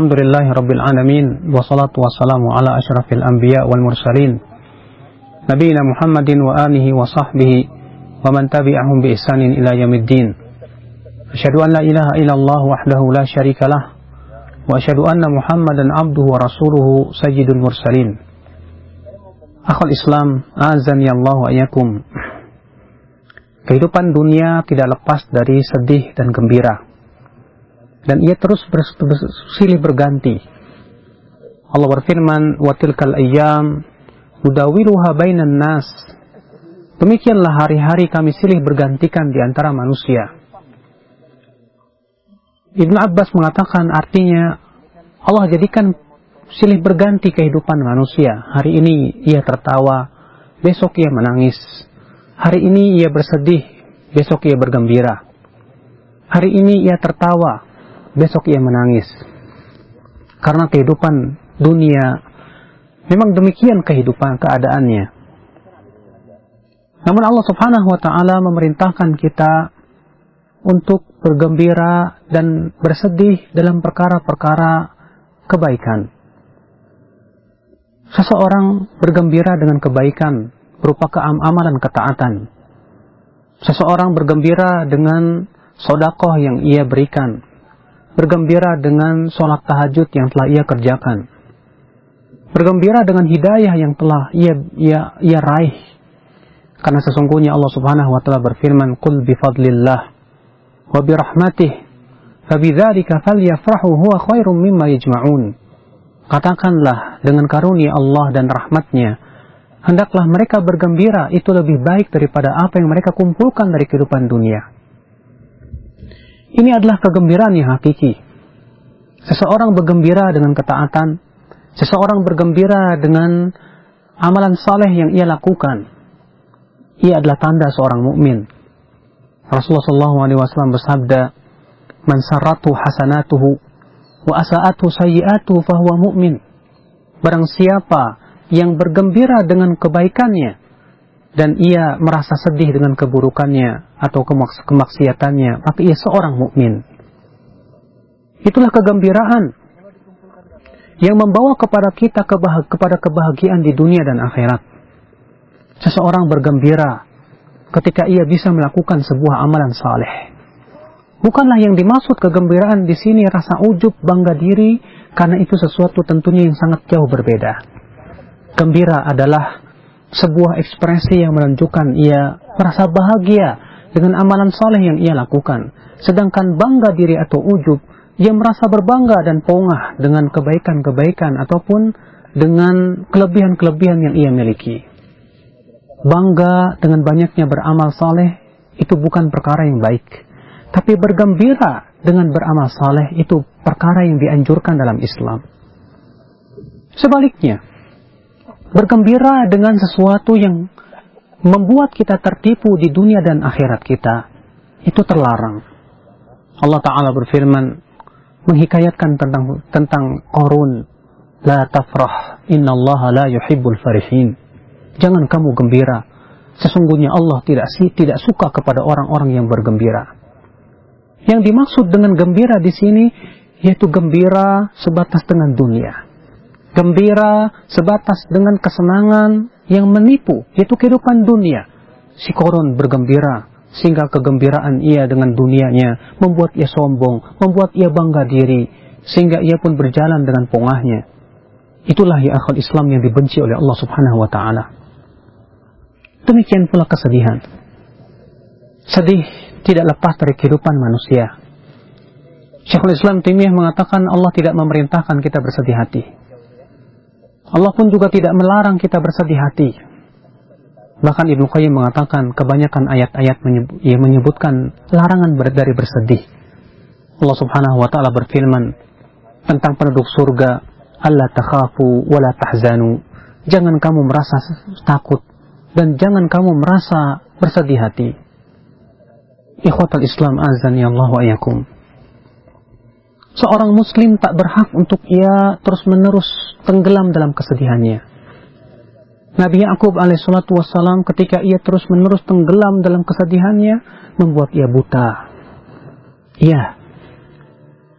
Alhamdulillahi Rabbil Alamin Wassalatu wassalamu ala ashrafil anbiya wal mursalin. Nabiina Muhammadin wa alihi wa sahbihi Wa man tabi'ahum bi ihsanin ila yamiddin Asyadu an la ilaha illallah wahdahu la sharika lah Wa asyadu anna Muhammadan abduhu wa rasuluhu sayyidul mursalin. Akhul Islam Azan ya Allah wa ayakum Kehidupan dunia tidak lepas dari sedih dan gembira dan ia terus bersilih berganti. Allah berfirman, "Wa tilkal ayyam udawiluha bainan nas." Demikianlah hari-hari kami silih bergantikan di antara manusia. Ibn Abbas mengatakan artinya Allah jadikan silih berganti kehidupan manusia. Hari ini ia tertawa, besok ia menangis. Hari ini ia bersedih, besok ia bergembira. Hari ini ia tertawa, besok ia menangis. Karena kehidupan dunia memang demikian kehidupan keadaannya. Namun Allah Subhanahu wa taala memerintahkan kita untuk bergembira dan bersedih dalam perkara-perkara kebaikan. Seseorang bergembira dengan kebaikan berupa keamalan ketaatan. Seseorang bergembira dengan sodakoh yang ia berikan. Bergembira dengan sholat tahajud yang telah ia kerjakan. Bergembira dengan hidayah yang telah ia, ia, ia raih. Karena sesungguhnya Allah subhanahu wa ta'ala berfirman, Qul bifadlillah wa birahmatih, fabidzalika falyafrahu huwa khairum mimma yajma'un. Katakanlah dengan karunia Allah dan rahmatnya, hendaklah mereka bergembira itu lebih baik daripada apa yang mereka kumpulkan dari kehidupan dunia. Ini adalah kegembiraan yang hakiki. Seseorang bergembira dengan ketaatan, seseorang bergembira dengan amalan saleh yang ia lakukan. Ia adalah tanda seorang mukmin. Rasulullah SAW bersabda, "Man saratu hasanatuhu wa asa'atu sayyi'atuhu fahuwa mu'min." Barang siapa yang bergembira dengan kebaikannya dan ia merasa sedih dengan keburukannya atau kemaks kemaksiatannya, maka ia seorang mukmin. Itulah kegembiraan yang membawa kepada kita kebah kepada kebahagiaan di dunia dan akhirat. Seseorang bergembira ketika ia bisa melakukan sebuah amalan saleh. Bukanlah yang dimaksud kegembiraan di sini rasa ujub, bangga diri, karena itu sesuatu tentunya yang sangat jauh berbeda. Gembira adalah sebuah ekspresi yang menunjukkan ia merasa bahagia dengan amalan soleh yang ia lakukan. Sedangkan bangga diri atau ujub, ia merasa berbangga dan pongah dengan kebaikan-kebaikan ataupun dengan kelebihan-kelebihan yang ia miliki. Bangga dengan banyaknya beramal soleh itu bukan perkara yang baik. Tapi bergembira dengan beramal soleh itu perkara yang dianjurkan dalam Islam. Sebaliknya, bergembira dengan sesuatu yang membuat kita tertipu di dunia dan akhirat kita itu terlarang. Allah Ta'ala berfirman menghikayatkan tentang tentang korun la tafrah Allah la yuhibbul farihin. Jangan kamu gembira. Sesungguhnya Allah tidak sih tidak suka kepada orang-orang yang bergembira. Yang dimaksud dengan gembira di sini yaitu gembira sebatas dengan dunia gembira sebatas dengan kesenangan yang menipu, yaitu kehidupan dunia. Si koron bergembira, sehingga kegembiraan ia dengan dunianya membuat ia sombong, membuat ia bangga diri, sehingga ia pun berjalan dengan pongahnya. Itulah ya akal Islam yang dibenci oleh Allah Subhanahu wa taala. Demikian pula kesedihan. Sedih tidak lepas dari kehidupan manusia. Syekhul Islam Timiyah mengatakan Allah tidak memerintahkan kita bersedih hati. Allah pun juga tidak melarang kita bersedih hati. Bahkan Ibnu Qayyim mengatakan kebanyakan ayat-ayat menyebut, menyebutkan larangan dari bersedih. Allah Subhanahu wa taala berfirman tentang penduduk surga, "Allah takhafu wa la tahzanu." Jangan kamu merasa takut dan jangan kamu merasa bersedih hati. Ikhwatul Islam azan ya Allah wa ayakum seorang muslim tak berhak untuk ia terus-menerus tenggelam dalam kesedihannya. Nabi Yakub alaihissalatu wassalam ketika ia terus-menerus tenggelam dalam kesedihannya membuat ia buta. Iya.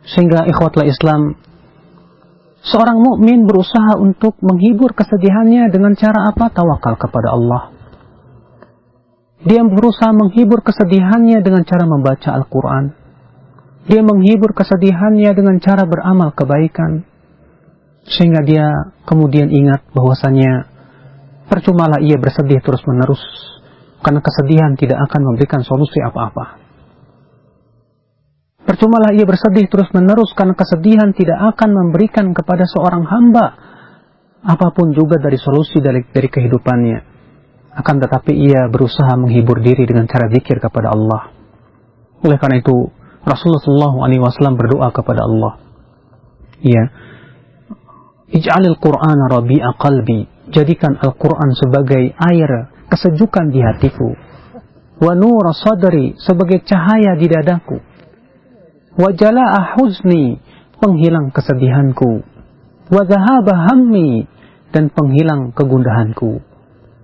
Sehingga ikhwatlah Islam Seorang mukmin berusaha untuk menghibur kesedihannya dengan cara apa? Tawakal kepada Allah. Dia berusaha menghibur kesedihannya dengan cara membaca Al-Quran. Dia menghibur kesedihannya dengan cara beramal kebaikan. Sehingga dia kemudian ingat bahwasanya percumalah ia bersedih terus-menerus. Karena kesedihan tidak akan memberikan solusi apa-apa. Percumalah ia bersedih terus-menerus karena kesedihan tidak akan memberikan kepada seorang hamba apa pun juga dari solusi dari, dari kehidupannya. Akan tetapi ia berusaha menghibur diri dengan cara zikir kepada Allah. Oleh karena itu, Rasulullah SAW berdoa kepada Allah. Ya, Ij'alil Qur'an rabi'a qalbi. Jadikan Al-Quran sebagai air kesejukan di hatiku. Wa nur sadri sebagai cahaya di dadaku Wajala huzni, penghilang kesedihanku. Wadahaba hammi, dan penghilang kegundahanku.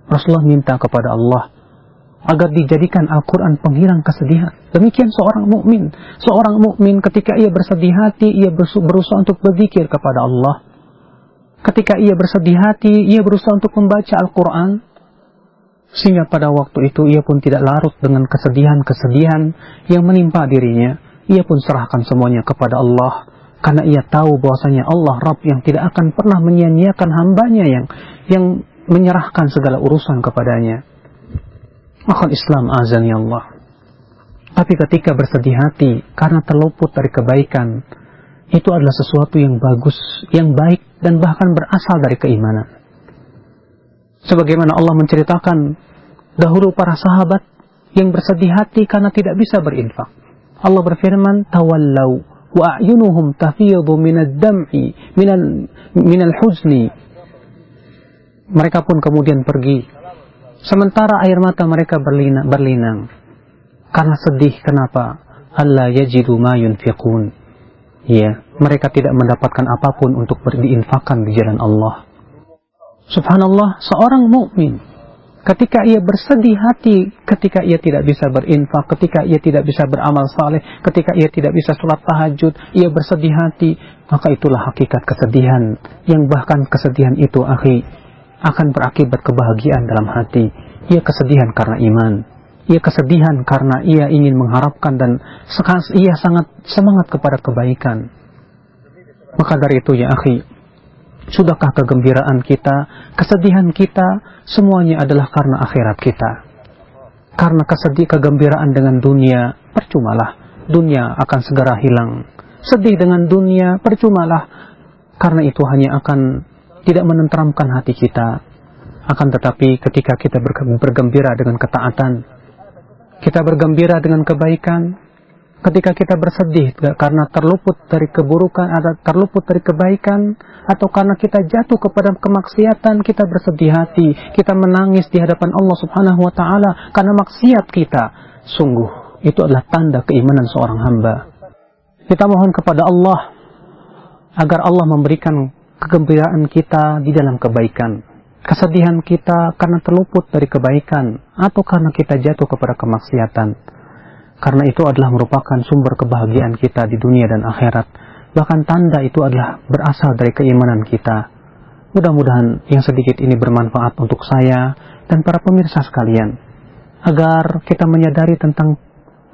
Rasulullah minta kepada Allah agar dijadikan Al-Quran penghilang kesedihan. Demikian seorang mukmin. Seorang mukmin ketika ia bersedih hati, ia berusaha untuk berzikir kepada Allah. Ketika ia bersedih hati, ia berusaha untuk membaca Al-Quran. Sehingga pada waktu itu ia pun tidak larut dengan kesedihan-kesedihan yang menimpa dirinya ia pun serahkan semuanya kepada Allah karena ia tahu bahwasanya Allah Rabb yang tidak akan pernah menyia-nyiakan hambanya yang yang menyerahkan segala urusan kepadanya. Maka Islam azan ya Allah. Tapi ketika bersedih hati karena terluput dari kebaikan, itu adalah sesuatu yang bagus, yang baik, dan bahkan berasal dari keimanan. Sebagaimana Allah menceritakan dahulu para sahabat yang bersedih hati karena tidak bisa berinfak. Allah berfirman, tawallau wa a'yunuhum tafiyadu minad dam'i minal minal huzni. Mereka pun kemudian pergi. Sementara air mata mereka berlinang, berlinang. Karena sedih, kenapa? Allah yajidu ma yunfiqun. Ya, mereka tidak mendapatkan apa pun untuk diinfakkan di jalan Allah. Subhanallah, seorang mukmin ketika ia bersedih hati, ketika ia tidak bisa berinfak, ketika ia tidak bisa beramal saleh, ketika ia tidak bisa sholat tahajud, ia bersedih hati, maka itulah hakikat kesedihan. Yang bahkan kesedihan itu, akhi, akan berakibat kebahagiaan dalam hati. Ia kesedihan karena iman. Ia kesedihan karena ia ingin mengharapkan dan ia sangat semangat kepada kebaikan. Maka dari itu ya akhi, Sudahkah kegembiraan kita, kesedihan kita, semuanya adalah karena akhirat kita. Karena kesedih kegembiraan dengan dunia, percumalah. Dunia akan segera hilang. Sedih dengan dunia, percumalah. Karena itu hanya akan tidak menenteramkan hati kita. Akan tetapi ketika kita bergembira dengan ketaatan, kita bergembira dengan kebaikan, ketika kita bersedih karena terluput dari keburukan atau terluput dari kebaikan atau karena kita jatuh kepada kemaksiatan kita bersedih hati. Kita menangis di hadapan Allah Subhanahu wa taala karena maksiat kita. Sungguh itu adalah tanda keimanan seorang hamba. Kita mohon kepada Allah agar Allah memberikan kegembiraan kita di dalam kebaikan kesedihan kita karena terluput dari kebaikan atau karena kita jatuh kepada kemaksiatan karena itu adalah merupakan sumber kebahagiaan kita di dunia dan akhirat. Bahkan tanda itu adalah berasal dari keimanan kita. Mudah-mudahan yang sedikit ini bermanfaat untuk saya dan para pemirsa sekalian. Agar kita menyadari tentang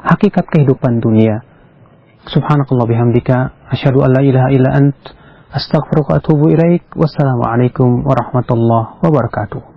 hakikat kehidupan dunia. Subhanakallah bihamdika. Asyadu an la ilaha illa ant. Astaghfiruka atubu ilaik. Wassalamualaikum warahmatullahi wabarakatuh.